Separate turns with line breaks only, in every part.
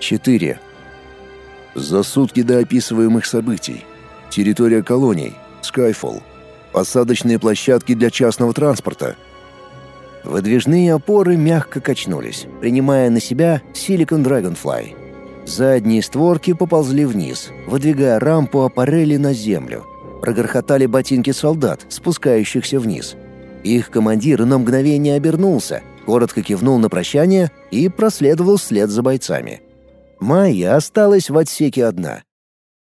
4. За сутки до описываемых событий. Территория колоний. Skyfall. Посадочные площадки для частного транспорта. Выдвижные опоры мягко качнулись, принимая на себя Silicon Dragonfly. Задние створки поползли вниз, выдвигая рампу аппарели на землю. Прогорхотали ботинки солдат, спускающихся вниз. Их командир на мгновение обернулся, коротко кивнул на прощание и проследовал вслед за бойцами. Майя осталась в отсеке одна.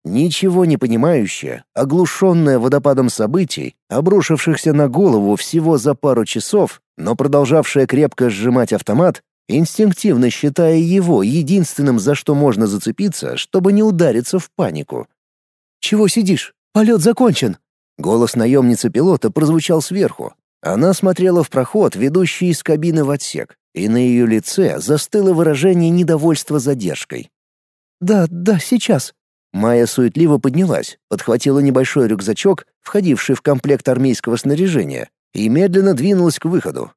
Ничего не понимающая, оглушенная водопадом событий, обрушившихся на голову всего за пару часов, но продолжавшая крепко сжимать автомат, инстинктивно считая его единственным, за что можно зацепиться, чтобы не удариться в панику. «Чего сидишь? Полет закончен!» Голос наемницы-пилота прозвучал сверху. Она смотрела в проход, ведущий из кабины в отсек и на ее лице застыло выражение недовольства задержкой. «Да, да, сейчас». Майя суетливо поднялась, подхватила небольшой рюкзачок, входивший в комплект армейского снаряжения, и медленно двинулась к выходу.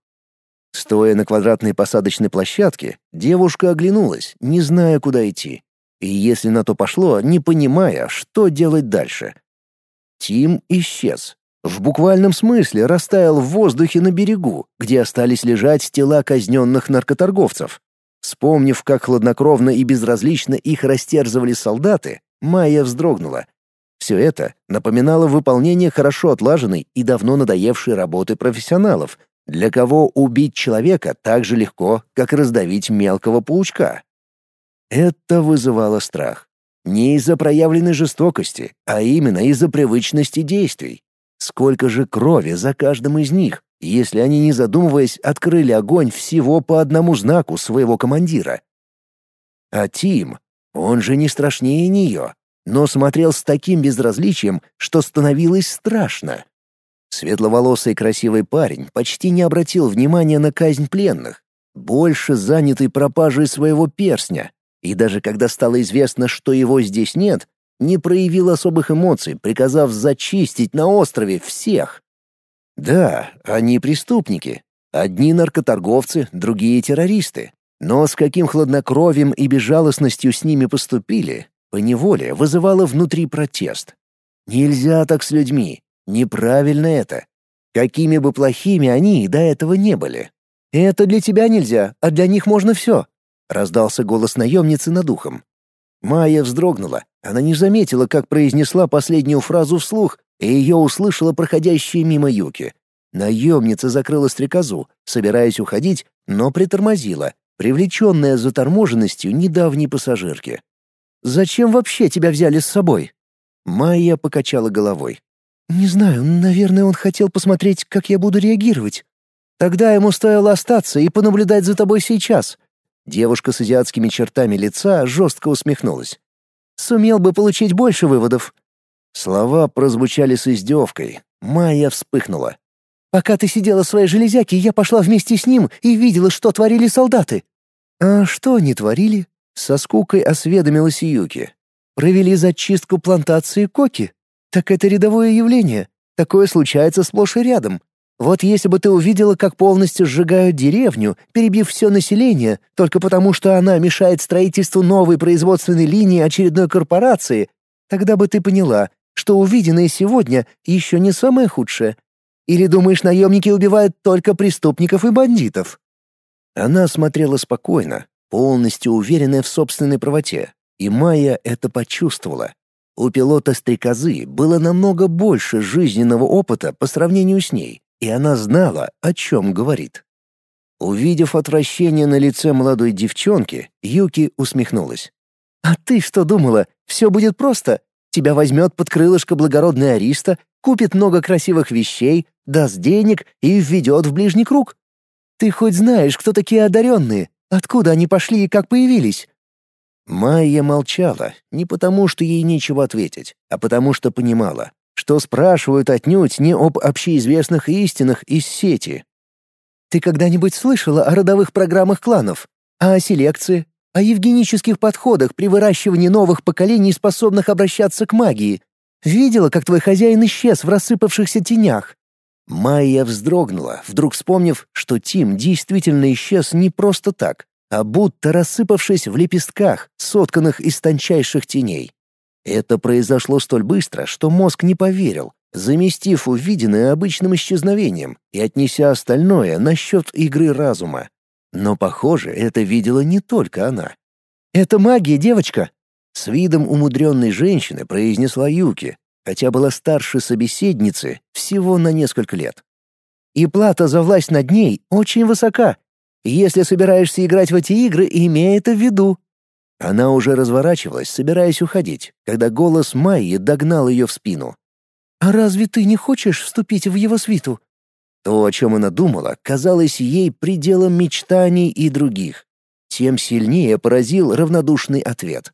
Стоя на квадратной посадочной площадке, девушка оглянулась, не зная, куда идти. И если на то пошло, не понимая, что делать дальше. Тим исчез. В буквальном смысле растаял в воздухе на берегу, где остались лежать тела казненных наркоторговцев. Вспомнив, как хладнокровно и безразлично их растерзывали солдаты, Майя вздрогнула. Все это напоминало выполнение хорошо отлаженной и давно надоевшей работы профессионалов, для кого убить человека так же легко, как раздавить мелкого паучка. Это вызывало страх. Не из-за проявленной жестокости, а именно из-за привычности действий. Сколько же крови за каждым из них, если они, не задумываясь, открыли огонь всего по одному знаку своего командира? А Тим, он же не страшнее нее, но смотрел с таким безразличием, что становилось страшно. Светловолосый красивый парень почти не обратил внимания на казнь пленных, больше занятый пропажей своего перстня, и даже когда стало известно, что его здесь нет, не проявил особых эмоций, приказав зачистить на острове всех. Да, они преступники. Одни наркоторговцы, другие террористы. Но с каким хладнокровием и безжалостностью с ними поступили, поневоле вызывало внутри протест. Нельзя так с людьми. Неправильно это. Какими бы плохими они до этого не были. «Это для тебя нельзя, а для них можно все», — раздался голос наемницы над ухом. Майя вздрогнула. Она не заметила, как произнесла последнюю фразу вслух, и ее услышала проходящая мимо Юки. Наемница закрыла стрекозу, собираясь уходить, но притормозила, привлеченная заторможенностью недавней пассажирки. «Зачем вообще тебя взяли с собой?» Майя покачала головой. «Не знаю, наверное, он хотел посмотреть, как я буду реагировать. Тогда ему стоило остаться и понаблюдать за тобой сейчас. Девушка с азиатскими чертами лица жестко усмехнулась. «Сумел бы получить больше выводов». Слова прозвучали с издевкой. Майя вспыхнула. «Пока ты сидела в своей железяке, я пошла вместе с ним и видела, что творили солдаты». «А что они творили?» Со скукой осведомилась Юки. «Провели зачистку плантации коки. Так это рядовое явление. Такое случается сплошь и рядом. Вот если бы ты увидела, как полностью сжигают деревню, перебив все население, только потому что она мешает строительству новой производственной линии очередной корпорации, тогда бы ты поняла, что увиденное сегодня еще не самое худшее. Или думаешь, наемники убивают только преступников и бандитов?» Она смотрела спокойно, полностью уверенная в собственной правоте, и Майя это почувствовала. У пилота «Стрекозы» было намного больше жизненного опыта по сравнению с ней, и она знала, о чем говорит. Увидев отвращение на лице молодой девчонки, Юки усмехнулась. «А ты что думала, все будет просто? Тебя возьмет под крылышко благородный Ариста, купит много красивых вещей, даст денег и введет в ближний круг? Ты хоть знаешь, кто такие одаренные? Откуда они пошли и как появились?» Майя молчала не потому, что ей нечего ответить, а потому что понимала что спрашивают отнюдь не об общеизвестных истинах из сети. Ты когда-нибудь слышала о родовых программах кланов? А о селекции? О евгенических подходах при выращивании новых поколений, способных обращаться к магии? Видела, как твой хозяин исчез в рассыпавшихся тенях? Майя вздрогнула, вдруг вспомнив, что Тим действительно исчез не просто так, а будто рассыпавшись в лепестках, сотканных из тончайших теней. Это произошло столь быстро, что мозг не поверил, заместив увиденное обычным исчезновением и отнеся остальное на счет игры разума. Но, похоже, это видела не только она. «Это магия, девочка!» С видом умудренной женщины произнесла Юки, хотя была старше собеседницы всего на несколько лет. «И плата за власть над ней очень высока. Если собираешься играть в эти игры, имей это в виду». Она уже разворачивалась, собираясь уходить, когда голос Майи догнал ее в спину. «А разве ты не хочешь вступить в его свиту?» То, о чем она думала, казалось ей пределом мечтаний и других. Тем сильнее поразил равнодушный ответ.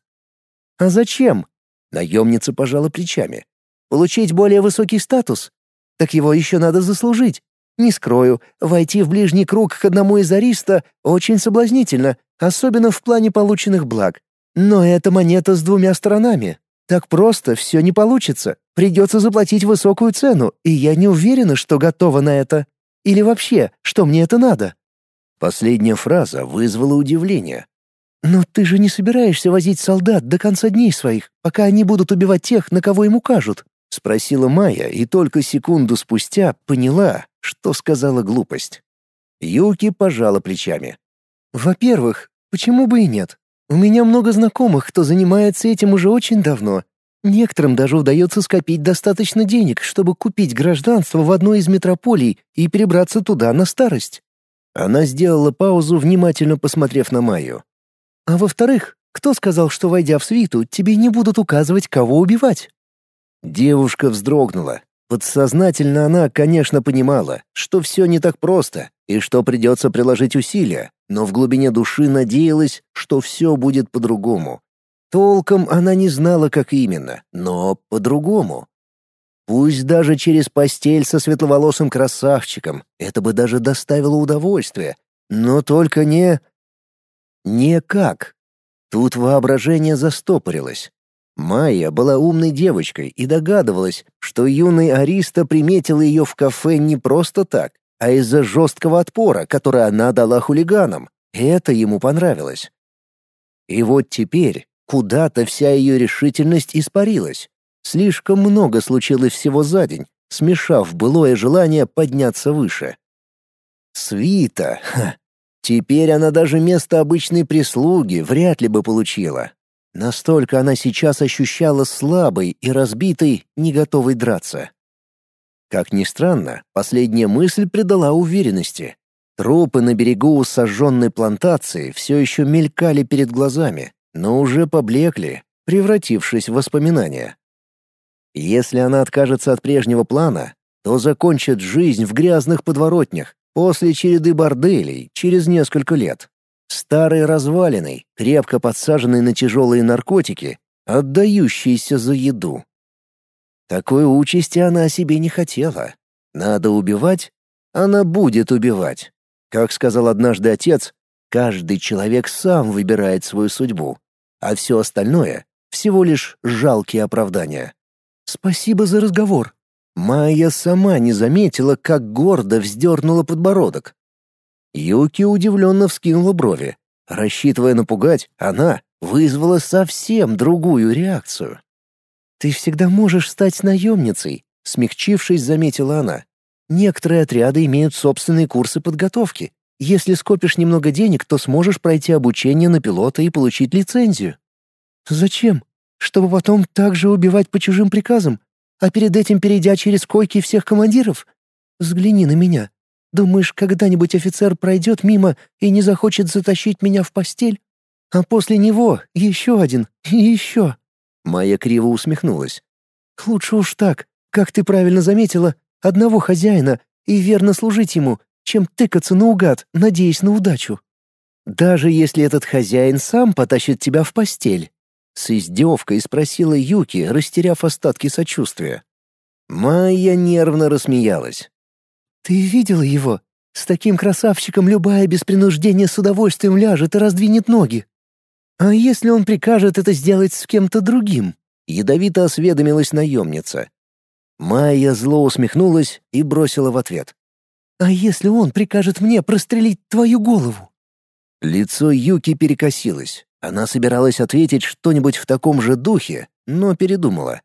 «А зачем?» — наемница пожала плечами. «Получить более высокий статус? Так его еще надо заслужить. Не скрою, войти в ближний круг к одному из ариста очень соблазнительно, особенно в плане полученных благ. Но это монета с двумя сторонами. Так просто все не получится. Придется заплатить высокую цену, и я не уверена, что готова на это. Или вообще, что мне это надо?» Последняя фраза вызвала удивление. «Но ты же не собираешься возить солдат до конца дней своих, пока они будут убивать тех, на кого им укажут?» — спросила Майя, и только секунду спустя поняла, что сказала глупость. Юки пожала плечами. «Во-первых, почему бы и нет? У меня много знакомых, кто занимается этим уже очень давно. Некоторым даже удается скопить достаточно денег, чтобы купить гражданство в одной из метрополий и перебраться туда на старость. Она сделала паузу, внимательно посмотрев на Майю. А во-вторых, кто сказал, что, войдя в свиту, тебе не будут указывать, кого убивать? Девушка вздрогнула. Подсознательно она, конечно, понимала, что все не так просто и что придется приложить усилия, но в глубине души надеялась, что все будет по-другому. Толком она не знала, как именно, но по-другому. Пусть даже через постель со светловолосым красавчиком, это бы даже доставило удовольствие, но только не... Не как. Тут воображение застопорилось. Майя была умной девочкой и догадывалась, что юный Ариста приметил ее в кафе не просто так, а из-за жесткого отпора, который она дала хулиганам. Это ему понравилось. И вот теперь куда-то вся ее решительность испарилась. Слишком много случилось всего за день, смешав былое желание подняться выше. Свита. Ха. Теперь она даже место обычной прислуги вряд ли бы получила. Настолько она сейчас ощущала слабой и разбитой, не готовой драться. Как ни странно, последняя мысль придала уверенности. Трупы на берегу сожженной плантации все еще мелькали перед глазами, но уже поблекли, превратившись в воспоминания. Если она откажется от прежнего плана, то закончит жизнь в грязных подворотнях после череды борделей через несколько лет. Старый разваленный, крепко подсаженный на тяжелые наркотики, отдающийся за еду. Такой участи она о себе не хотела. Надо убивать, она будет убивать. Как сказал однажды отец, каждый человек сам выбирает свою судьбу, а все остальное — всего лишь жалкие оправдания. «Спасибо за разговор». Майя сама не заметила, как гордо вздернула подбородок. Юки удивленно вскинула брови. Рассчитывая напугать, она вызвала совсем другую реакцию. «Ты всегда можешь стать наемницей», — смягчившись, заметила она. «Некоторые отряды имеют собственные курсы подготовки. Если скопишь немного денег, то сможешь пройти обучение на пилота и получить лицензию». «Зачем? Чтобы потом также убивать по чужим приказам, а перед этим перейдя через койки всех командиров? Взгляни на меня. Думаешь, когда-нибудь офицер пройдет мимо и не захочет затащить меня в постель? А после него еще один и еще. Майя криво усмехнулась. «Лучше уж так, как ты правильно заметила, одного хозяина и верно служить ему, чем тыкаться наугад, надеясь на удачу. Даже если этот хозяин сам потащит тебя в постель». С издевкой спросила Юки, растеряв остатки сочувствия. Майя нервно рассмеялась. «Ты видела его? С таким красавчиком любая без принуждения с удовольствием ляжет и раздвинет ноги. «А если он прикажет это сделать с кем-то другим?» — ядовито осведомилась наемница. Майя зло усмехнулась и бросила в ответ. «А если он прикажет мне прострелить твою голову?» Лицо Юки перекосилось. Она собиралась ответить что-нибудь в таком же духе, но передумала.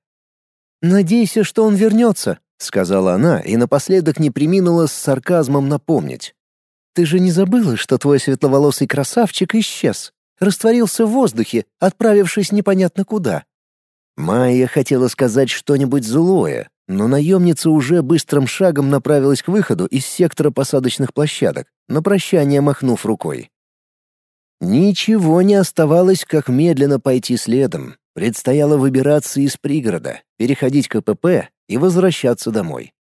«Надейся, что он вернется», — сказала она и напоследок не приминула с сарказмом напомнить. «Ты же не забыла, что твой светловолосый красавчик исчез, растворился в воздухе, отправившись непонятно куда?» Майя хотела сказать что-нибудь злое, но наемница уже быстрым шагом направилась к выходу из сектора посадочных площадок, на прощание махнув рукой. Ничего не оставалось, как медленно пойти следом. Предстояло выбираться из пригорода, переходить КПП и возвращаться домой.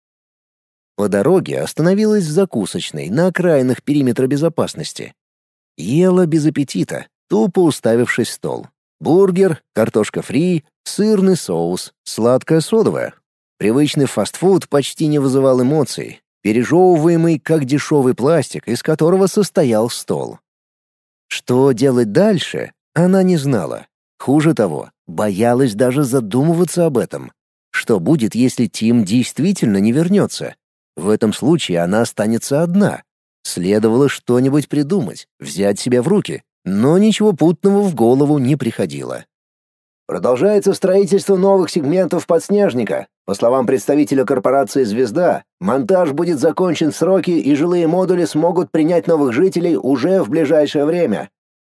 По дороге остановилась в закусочной на окраинах периметра безопасности. Ела без аппетита, тупо уставившись в стол. Бургер, картошка фри, сырный соус, сладкое содовое. Привычный фастфуд почти не вызывал эмоций, пережевываемый как дешевый пластик, из которого состоял стол. Что делать дальше, она не знала. Хуже того, боялась даже задумываться об этом. Что будет, если Тим действительно не вернется? В этом случае она останется одна. Следовало что-нибудь придумать, взять себя в руки, но ничего путного в голову не приходило. Продолжается строительство новых сегментов подснежника. По словам представителя корпорации «Звезда», монтаж будет закончен в сроки и жилые модули смогут принять новых жителей уже в ближайшее время.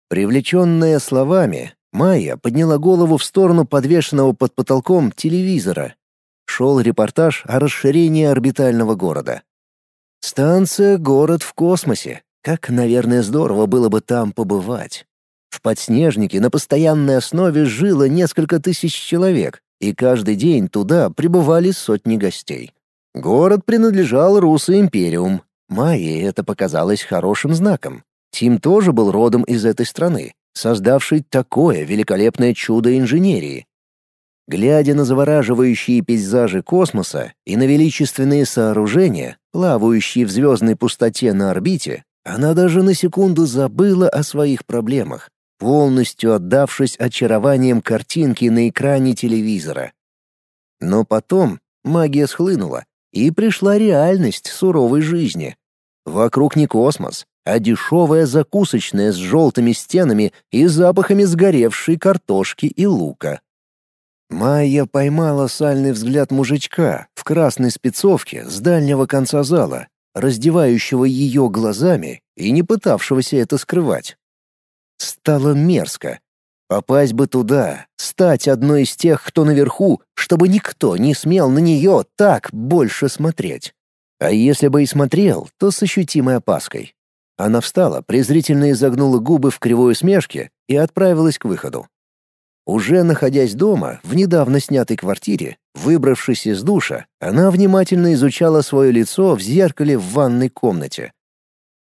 Привлеченная словами, Майя подняла голову в сторону подвешенного под потолком телевизора. Шел репортаж о расширении орбитального города. Станция «Город в космосе». Как, наверное, здорово было бы там побывать. В подснежнике на постоянной основе жило несколько тысяч человек, и каждый день туда прибывали сотни гостей. Город принадлежал Руссо Империум. Майе это показалось хорошим знаком. Тим тоже был родом из этой страны, создавший такое великолепное чудо инженерии. Глядя на завораживающие пейзажи космоса и на величественные сооружения, плавающие в звездной пустоте на орбите, она даже на секунду забыла о своих проблемах полностью отдавшись очарованием картинки на экране телевизора. Но потом магия схлынула, и пришла реальность суровой жизни. Вокруг не космос, а дешевая закусочная с желтыми стенами и запахами сгоревшей картошки и лука. Майя поймала сальный взгляд мужичка в красной спецовке с дальнего конца зала, раздевающего ее глазами и не пытавшегося это скрывать. Стало мерзко. Попасть бы туда, стать одной из тех, кто наверху, чтобы никто не смел на нее так больше смотреть. А если бы и смотрел, то с ощутимой опаской. Она встала, презрительно изогнула губы в кривой усмешке и отправилась к выходу. Уже находясь дома, в недавно снятой квартире, выбравшись из душа, она внимательно изучала свое лицо в зеркале в ванной комнате.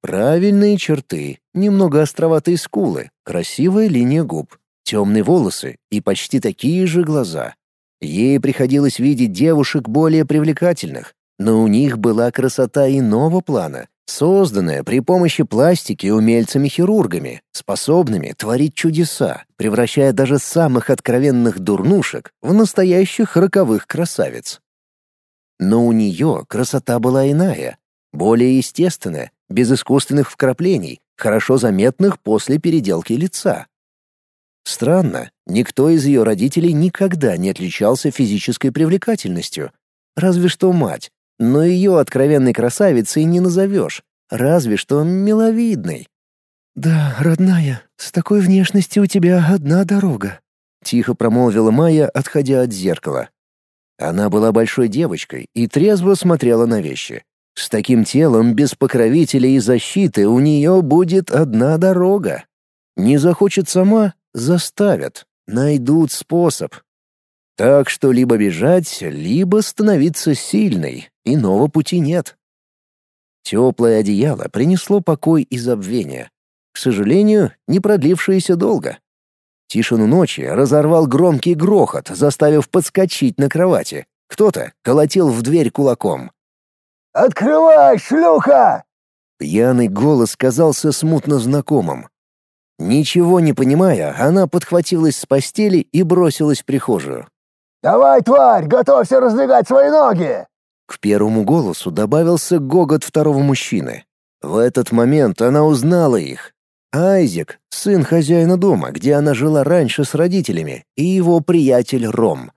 Правильные черты, немного островатые скулы, красивая линия губ, темные волосы и почти такие же глаза. Ей приходилось видеть девушек более привлекательных, но у них была красота иного плана, созданная при помощи пластики умельцами-хирургами, способными творить чудеса, превращая даже самых откровенных дурнушек в настоящих роковых красавиц. Но у нее красота была иная, более естественная, без искусственных вкраплений, хорошо заметных после переделки лица. Странно, никто из ее родителей никогда не отличался физической привлекательностью. Разве что мать, но ее откровенной красавицей не назовешь, разве что миловидной. «Да, родная, с такой внешностью у тебя одна дорога», — тихо промолвила Майя, отходя от зеркала. Она была большой девочкой и трезво смотрела на вещи. С таким телом без покровителей и защиты у нее будет одна дорога. Не захочет сама — заставят, найдут способ. Так что либо бежать, либо становиться сильной, иного пути нет. Теплое одеяло принесло покой и забвение. К сожалению, не продлившееся долго. Тишину ночи разорвал громкий грохот, заставив подскочить на кровати. Кто-то колотил в дверь кулаком.
«Открывай, шлюха!»
Пьяный голос казался смутно знакомым. Ничего не понимая, она подхватилась с постели и бросилась в прихожую.
«Давай, тварь, готовься раздвигать свои ноги!»
К первому голосу добавился гогот второго мужчины. В этот момент она узнала их. Айзек, сын хозяина дома, где она жила раньше с родителями, и его приятель Ром.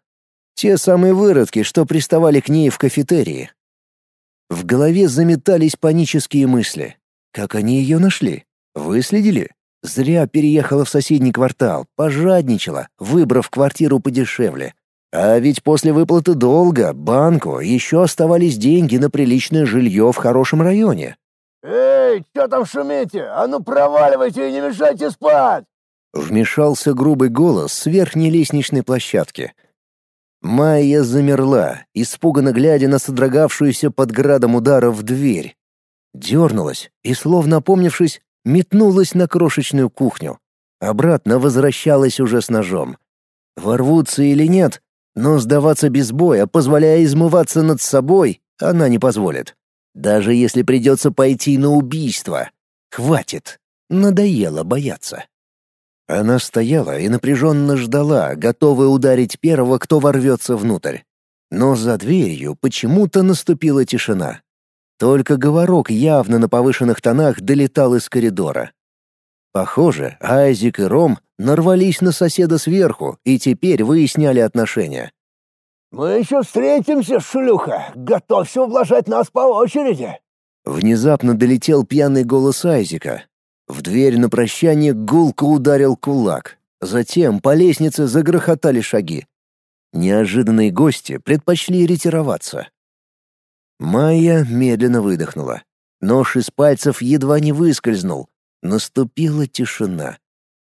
Те самые выродки, что приставали к ней в кафетерии. В голове заметались панические мысли. Как они ее нашли? Выследили? Зря переехала в соседний квартал, пожадничала, выбрав квартиру подешевле. А ведь после выплаты долга банку еще оставались деньги на приличное жилье в хорошем районе.
«Эй, что там шумите? А ну проваливайте и не мешайте спать!»
Вмешался грубый голос с верхней лестничной площадки. Майя замерла, испуганно глядя на содрогавшуюся под градом ударов дверь. Дернулась и, словно опомнившись, метнулась на крошечную кухню. Обратно возвращалась уже с ножом. Ворвутся или нет, но сдаваться без боя, позволяя измываться над собой, она не позволит. Даже если придется пойти на убийство. Хватит. Надоело бояться. Она стояла и напряженно ждала, готовая ударить первого, кто ворвется внутрь. Но за дверью почему-то наступила тишина. Только говорок явно на повышенных тонах долетал из коридора. Похоже, Айзик и Ром нарвались на соседа сверху и теперь выясняли отношения.
«Мы еще встретимся, шлюха! Готовься ублажать нас по очереди!»
Внезапно долетел пьяный голос Айзика. В дверь на прощание гулко ударил кулак. Затем по лестнице загрохотали шаги. Неожиданные гости предпочли ретироваться. Майя медленно выдохнула. Нож из пальцев едва не выскользнул. Наступила тишина.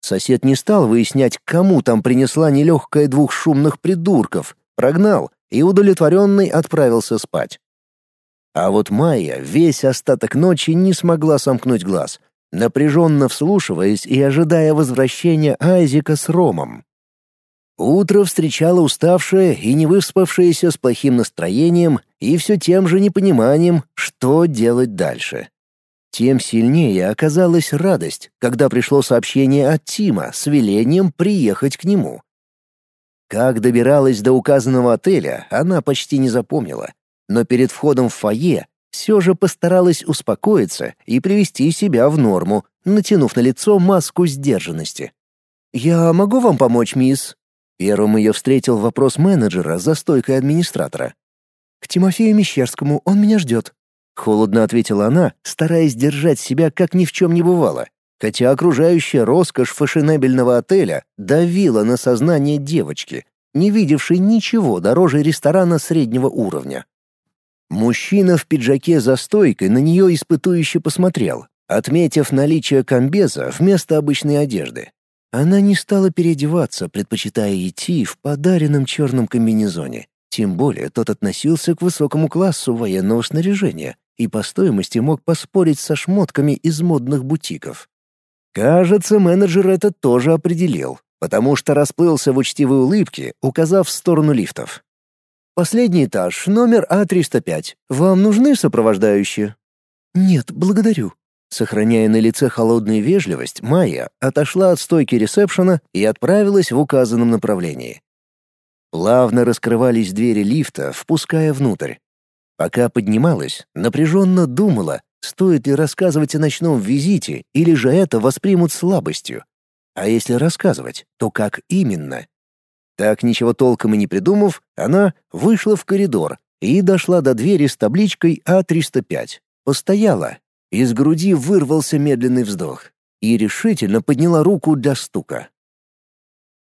Сосед не стал выяснять, кому там принесла нелегкая двух шумных придурков, прогнал и удовлетворенный отправился спать. А вот Майя весь остаток ночи не смогла сомкнуть глаз, напряженно вслушиваясь и ожидая возвращения Айзека с Ромом. Утро встречало уставшее и не выспавшееся с плохим настроением и все тем же непониманием, что делать дальше. Тем сильнее оказалась радость, когда пришло сообщение от Тима с велением приехать к нему. Как добиралась до указанного отеля, она почти не запомнила, но перед входом в фойе все же постаралась успокоиться и привести себя в норму, натянув на лицо маску сдержанности. «Я могу вам помочь, мисс?» Первым ее встретил вопрос менеджера за стойкой администратора. «К Тимофею Мещерскому, он меня ждет», — холодно ответила она, стараясь держать себя как ни в чем не бывало хотя окружающая роскошь фешенебельного отеля давила на сознание девочки, не видевшей ничего дороже ресторана среднего уровня. Мужчина в пиджаке за стойкой на нее испытующе посмотрел, отметив наличие комбеза вместо обычной одежды. Она не стала переодеваться, предпочитая идти в подаренном черном комбинезоне. Тем более тот относился к высокому классу военного снаряжения и по стоимости мог поспорить со шмотками из модных бутиков. Кажется, менеджер это тоже определил, потому что расплылся в учтивой улыбке, указав в сторону лифтов. «Последний этаж, номер А305. Вам нужны сопровождающие?» «Нет, благодарю». Сохраняя на лице холодную вежливость, Майя отошла от стойки ресепшена и отправилась в указанном направлении. Плавно раскрывались двери лифта, впуская внутрь. Пока поднималась, напряженно думала, Стоит ли рассказывать о ночном визите, или же это воспримут слабостью? А если рассказывать, то как именно? Так ничего толком и не придумав, она вышла в коридор и дошла до двери с табличкой А305. Постояла. Из груди вырвался медленный вздох и решительно подняла руку для стука.